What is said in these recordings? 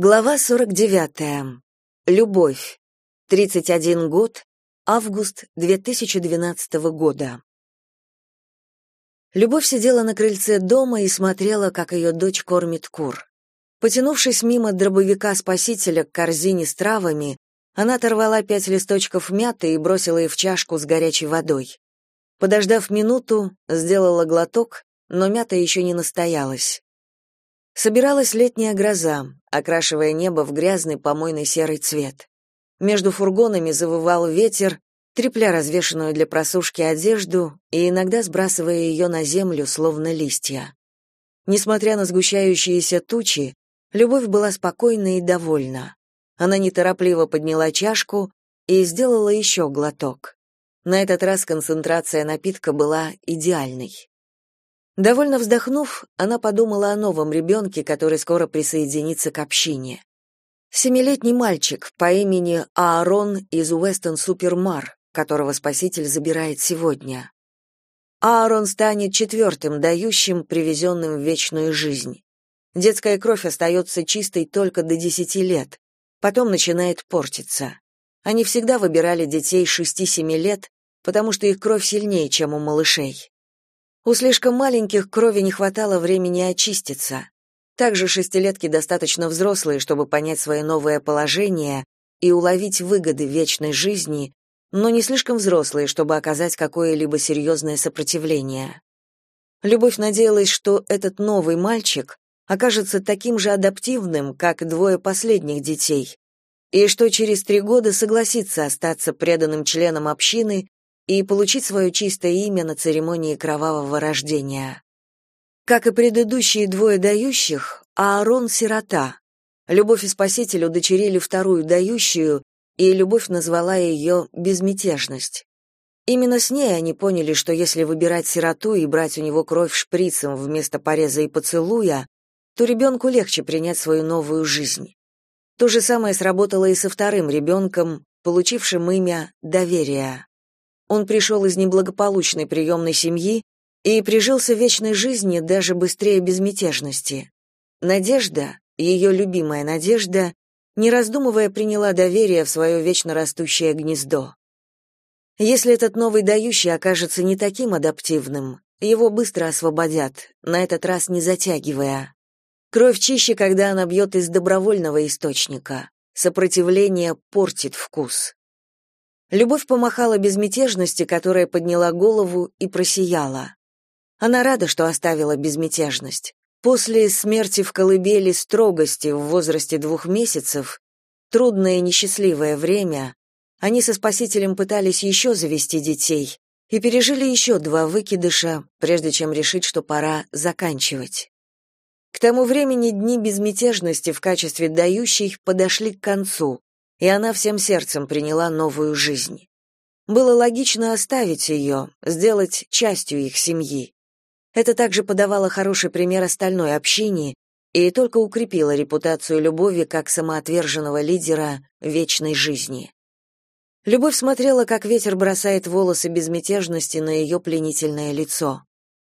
Глава 49. Любовь. 31 год. Август 2012 года. Любовь сидела на крыльце дома и смотрела, как ее дочь кормит кур. Потянувшись мимо дробовика спасителя к корзине с травами, она оторвала пять листочков мяты и бросила их в чашку с горячей водой. Подождав минуту, сделала глоток, но мята еще не настоялась. Собиралась летняя гроза, окрашивая небо в грязный помойный серый цвет. Между фургонами завывал ветер, трепля развешанную для просушки одежду и иногда сбрасывая ее на землю, словно листья. Несмотря на сгущающиеся тучи, Любовь была спокойна и довольна. Она неторопливо подняла чашку и сделала еще глоток. На этот раз концентрация напитка была идеальной. Довольно вздохнув, она подумала о новом ребенке, который скоро присоединится к общине. Семилетний мальчик по имени Аарон из Уэстон Супермар, которого спаситель забирает сегодня. Аарон станет четвертым дающим, привезенным в вечную жизнь. Детская кровь остается чистой только до 10 лет, потом начинает портиться. Они всегда выбирали детей 6-7 лет, потому что их кровь сильнее, чем у малышей. У слишком маленьких крови не хватало времени очиститься. Также шестилетки достаточно взрослые, чтобы понять свое новое положение и уловить выгоды вечной жизни, но не слишком взрослые, чтобы оказать какое-либо серьезное сопротивление. Любовь надеялась, что этот новый мальчик окажется таким же адаптивным, как двое последних детей, и что через три года согласится остаться преданным членом общины и получить свое чистое имя на церемонии кровавого рождения. Как и предыдущие двое дающих, Аарон — сирота. Любовь и Спаситель удочерили вторую дающую, и Любовь назвала ее «безмятежность». Именно с ней они поняли, что если выбирать сироту и брать у него кровь шприцем вместо пореза и поцелуя, то ребенку легче принять свою новую жизнь. То же самое сработало и со вторым ребенком, получившим имя Доверия. Он пришел из неблагополучной приемной семьи и прижился вечной жизни даже быстрее безмятежности. Надежда, ее любимая Надежда, не раздумывая, приняла доверие в свое вечно растущее гнездо. Если этот новый дающий окажется не таким адаптивным, его быстро освободят, на этот раз не затягивая. Кровь чище, когда она бьет из добровольного источника. Сопротивление портит вкус. Любовь помахала безмятежности, которая подняла голову и просияла. Она рада, что оставила безмятежность. После смерти в колыбели строгости в возрасте двух месяцев, трудное и несчастливое время, они со спасителем пытались еще завести детей и пережили еще два выкидыша, прежде чем решить, что пора заканчивать. К тому времени дни безмятежности в качестве дающей подошли к концу, и она всем сердцем приняла новую жизнь. Было логично оставить ее, сделать частью их семьи. Это также подавало хороший пример остальной общине и только укрепило репутацию Любови как самоотверженного лидера вечной жизни. Любовь смотрела, как ветер бросает волосы безмятежности на ее пленительное лицо.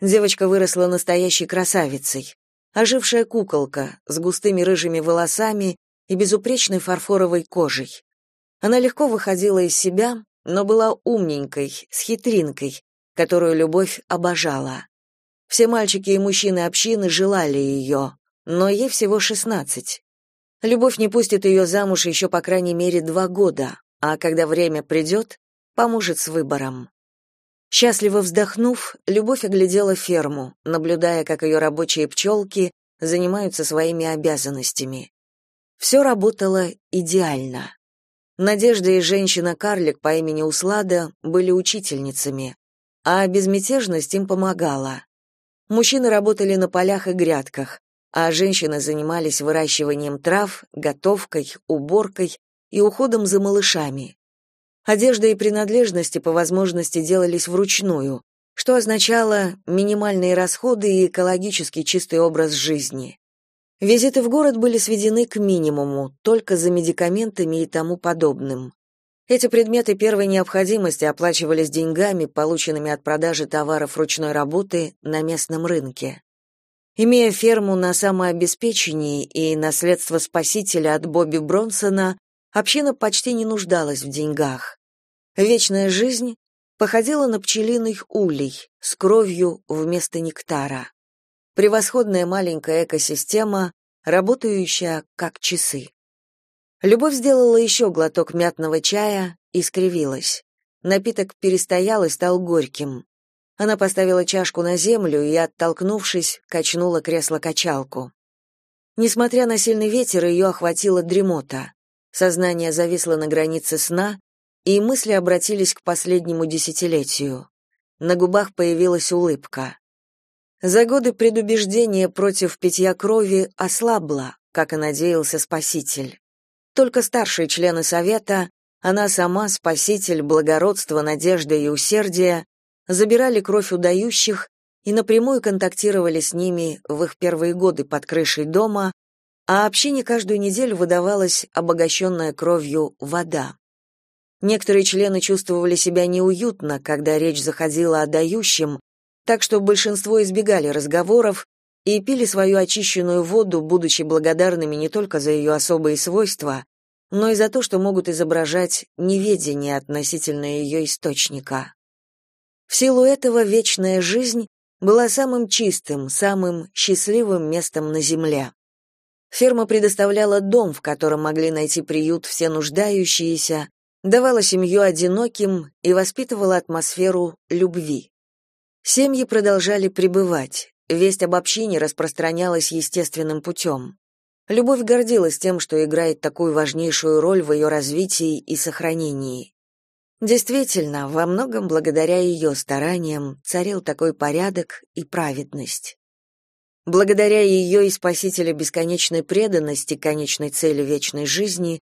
Девочка выросла настоящей красавицей, ожившая куколка с густыми рыжими волосами и безупречной фарфоровой кожей. Она легко выходила из себя, но была умненькой, с хитринкой, которую любовь обожала. Все мальчики и мужчины общины желали ее, но ей всего шестнадцать. Любовь не пустит ее замуж еще по крайней мере два года, а когда время придет, поможет с выбором. Счастливо вздохнув, Любовь оглядела ферму, наблюдая, как ее рабочие пчелки занимаются своими обязанностями. Все работало идеально. Надежда и женщина-карлик по имени Услада были учительницами, а безмятежность им помогала. Мужчины работали на полях и грядках, а женщины занимались выращиванием трав, готовкой, уборкой и уходом за малышами. Одежда и принадлежности по возможности делались вручную, что означало минимальные расходы и экологически чистый образ жизни. Визиты в город были сведены к минимуму, только за медикаментами и тому подобным. Эти предметы первой необходимости оплачивались деньгами, полученными от продажи товаров ручной работы на местном рынке. Имея ферму на самообеспечении и наследство спасителя от Бобби Бронсона, община почти не нуждалась в деньгах. Вечная жизнь походила на пчелиный улей с кровью вместо нектара. Превосходная маленькая экосистема, работающая как часы. Любовь сделала еще глоток мятного чая и скривилась. Напиток перестоял и стал горьким. Она поставила чашку на землю и, оттолкнувшись, качнула кресло-качалку. Несмотря на сильный ветер, ее охватила дремота. Сознание зависло на границе сна, и мысли обратились к последнему десятилетию. На губах появилась улыбка. За годы предубеждения против питья крови ослабла, как и надеялся спаситель. Только старшие члены совета, она сама, спаситель, благородство, надежда и усердие, забирали кровь у дающих и напрямую контактировали с ними в их первые годы под крышей дома, а общине каждую неделю выдавалась обогащенная кровью вода. Некоторые члены чувствовали себя неуютно, когда речь заходила о дающем, так что большинство избегали разговоров и пили свою очищенную воду, будучи благодарными не только за ее особые свойства, но и за то, что могут изображать неведение относительно ее источника. В силу этого вечная жизнь была самым чистым, самым счастливым местом на земле. Ферма предоставляла дом, в котором могли найти приют все нуждающиеся, давала семью одиноким и воспитывала атмосферу любви. Семьи продолжали пребывать, Весть об общине распространялась естественным путем. Любовь гордилась тем, что играет такую важнейшую роль в ее развитии и сохранении. Действительно, во многом благодаря ее стараниям царил такой порядок и праведность. Благодаря ее и Спасителя бесконечной преданности конечной цели вечной жизни,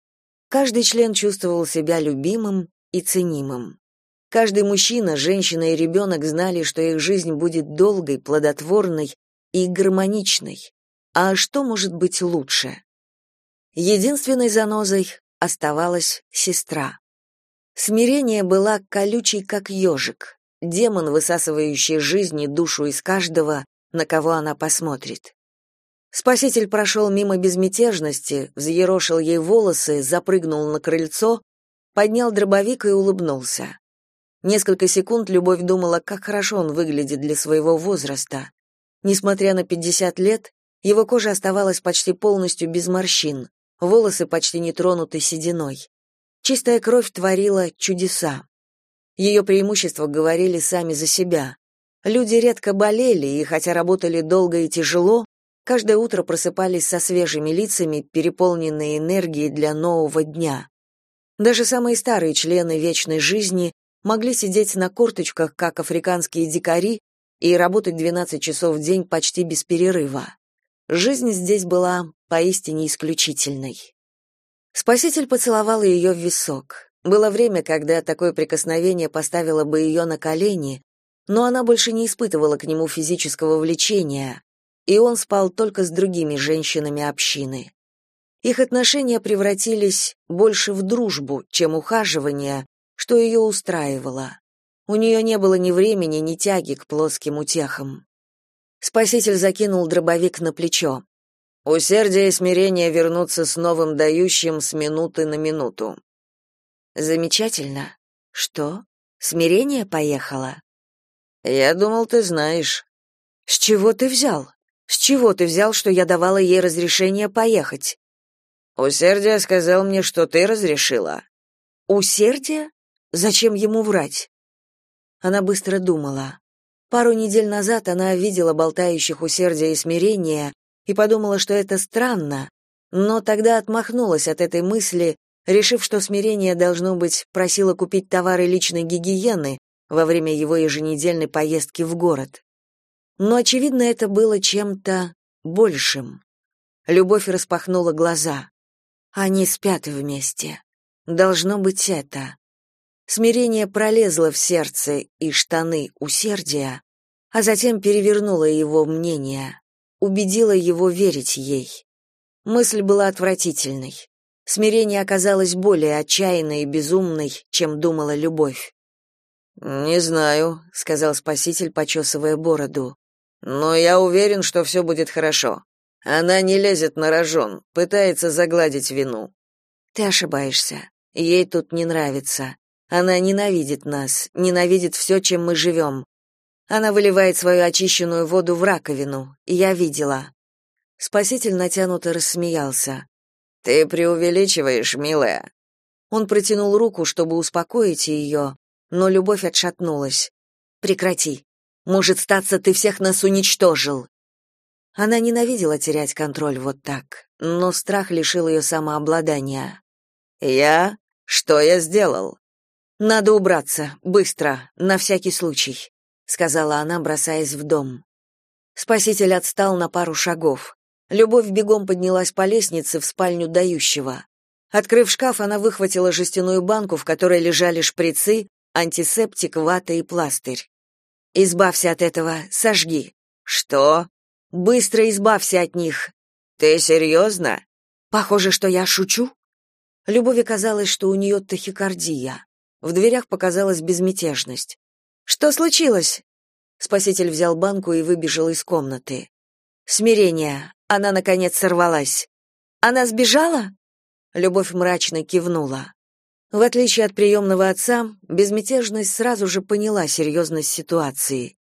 каждый член чувствовал себя любимым и ценимым. Каждый мужчина, женщина и ребенок знали, что их жизнь будет долгой, плодотворной и гармоничной. А что может быть лучше? Единственной занозой оставалась сестра. Смирение была колючей, как ежик, демон, высасывающий жизнь и душу из каждого, на кого она посмотрит. Спаситель прошел мимо безмятежности, взъерошил ей волосы, запрыгнул на крыльцо, поднял дробовик и улыбнулся. Несколько секунд Любовь думала, как хорошо он выглядит для своего возраста. Несмотря на 50 лет, его кожа оставалась почти полностью без морщин, волосы почти не тронуты сединой. Чистая кровь творила чудеса. Ее преимущества говорили сами за себя. Люди редко болели, и хотя работали долго и тяжело, каждое утро просыпались со свежими лицами, переполненные энергией для нового дня. Даже самые старые члены вечной жизни могли сидеть на корточках, как африканские дикари, и работать 12 часов в день почти без перерыва. Жизнь здесь была поистине исключительной. Спаситель поцеловал ее в висок. Было время, когда такое прикосновение поставило бы ее на колени, но она больше не испытывала к нему физического влечения, и он спал только с другими женщинами общины. Их отношения превратились больше в дружбу, чем ухаживание, что ее устраивало. У нее не было ни времени, ни тяги к плоским утехам. Спаситель закинул дробовик на плечо. Усердие и смирение вернутся с новым дающим с минуты на минуту. Замечательно. Что? Смирение поехало? Я думал, ты знаешь. С чего ты взял? С чего ты взял, что я давала ей разрешение поехать? Усердие сказал мне, что ты разрешила. Усердие? Зачем ему врать? Она быстро думала. Пару недель назад она видела болтающих усердия и смирения и подумала, что это странно, но тогда отмахнулась от этой мысли, решив, что смирение должно быть просило купить товары личной гигиены во время его еженедельной поездки в город. Но очевидно, это было чем-то большим. Любовь распахнула глаза. Они спят вместе. Должно быть это. Смирение пролезло в сердце и штаны усердия, а затем перевернуло его мнение, убедило его верить ей. Мысль была отвратительной. Смирение оказалось более отчаянной и безумной, чем думала любовь. «Не знаю», — сказал Спаситель, почесывая бороду. Но я уверен, что все будет хорошо. Она не лезет на рожон, пытается загладить вину. Ты ошибаешься. Ей тут не нравится. Она ненавидит нас, ненавидит все, чем мы живем. Она выливает свою очищенную воду в раковину. Я видела. Спаситель натянуто рассмеялся. Ты преувеличиваешь, милая. Он протянул руку, чтобы успокоить ее, но любовь отшатнулась. Прекрати. Может, статься ты всех нас уничтожил. Она ненавидела терять контроль вот так, но страх лишил ее самообладания. Я? Что я сделал? Надо убраться, быстро, на всякий случай, сказала она, бросаясь в дом. Спаситель отстал на пару шагов. Любовь бегом поднялась по лестнице в спальню дающего. Открыв шкаф, она выхватила жестяную банку, в которой лежали шприцы, антисептик, вата и пластырь. «Избавься от этого, сожги». «Что?» «Быстро избавься от них». «Ты серьезно?» «Похоже, что я шучу». Любови казалось, что у нее тахикардия. В дверях показалась безмятежность. «Что случилось?» Спаситель взял банку и выбежал из комнаты. «Смирение. Она, наконец, сорвалась. Она сбежала?» Любовь мрачно кивнула. В отличие от приемного отца, безмятежность сразу же поняла серьезность ситуации.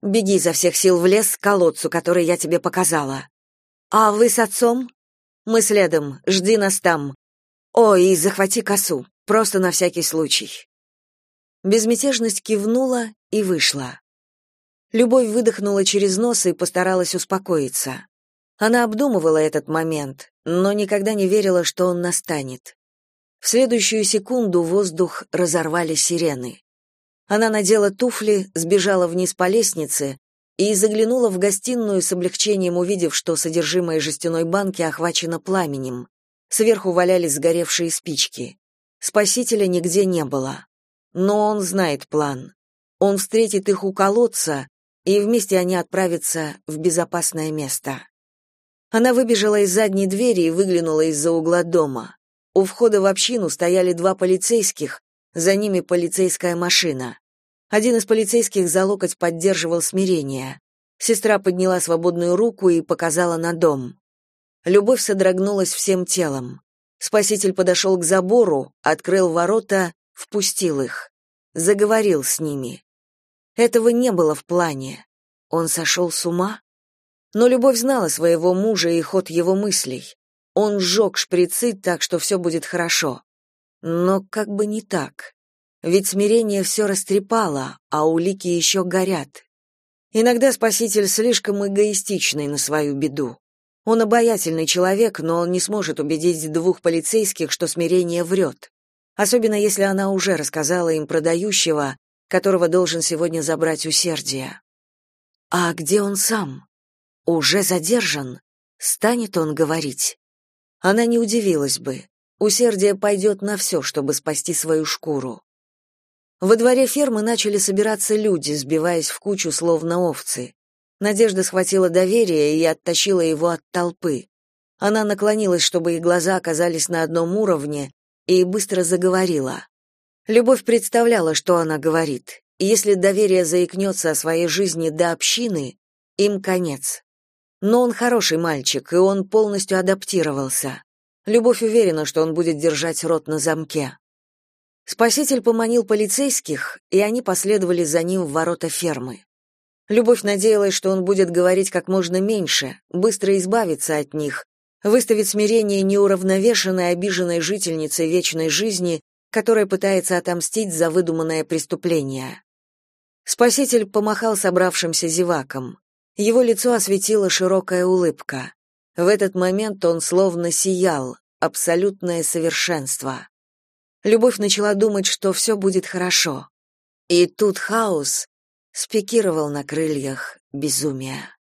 «Беги изо всех сил в лес к колодцу, который я тебе показала». «А вы с отцом?» «Мы следом. Жди нас там. Ой, и захвати косу, просто на всякий случай». Безмятежность кивнула и вышла. Любовь выдохнула через нос и постаралась успокоиться. Она обдумывала этот момент, но никогда не верила, что он настанет. В следующую секунду воздух разорвали сирены. Она надела туфли, сбежала вниз по лестнице и заглянула в гостиную с облегчением, увидев, что содержимое жестяной банки охвачено пламенем. Сверху валялись сгоревшие спички. Спасителя нигде не было. Но он знает план. Он встретит их у колодца, и вместе они отправятся в безопасное место. Она выбежала из задней двери и выглянула из-за угла дома. У входа в общину стояли два полицейских, за ними полицейская машина. Один из полицейских за локоть поддерживал смирение. Сестра подняла свободную руку и показала на дом. Любовь содрогнулась всем телом. Спаситель подошел к забору, открыл ворота, впустил их. Заговорил с ними. Этого не было в плане. Он сошел с ума? Но Любовь знала своего мужа и ход его мыслей. Он сжег шприцы так, что все будет хорошо. Но как бы не так. Ведь смирение все растрепало, а улики еще горят. Иногда спаситель слишком эгоистичный на свою беду. Он обаятельный человек, но он не сможет убедить двух полицейских, что смирение врет. Особенно если она уже рассказала им про дающего, которого должен сегодня забрать усердие. А где он сам? Уже задержан? Станет он говорить? Она не удивилась бы. Усердие пойдет на все, чтобы спасти свою шкуру. Во дворе фермы начали собираться люди, сбиваясь в кучу, словно овцы. Надежда схватила доверие и оттащила его от толпы. Она наклонилась, чтобы их глаза оказались на одном уровне, и быстро заговорила. Любовь представляла, что она говорит. Если доверие заикнется о своей жизни до общины, им конец. Но он хороший мальчик, и он полностью адаптировался. Любовь уверена, что он будет держать рот на замке. Спаситель поманил полицейских, и они последовали за ним в ворота фермы. Любовь надеялась, что он будет говорить как можно меньше, быстро избавиться от них, выставить смирение неуравновешенной обиженной жительницы вечной жизни, которая пытается отомстить за выдуманное преступление. Спаситель помахал собравшимся зевакам. Его лицо осветила широкая улыбка. В этот момент он словно сиял, абсолютное совершенство. Любовь начала думать, что все будет хорошо. И тут хаос спикировал на крыльях безумия.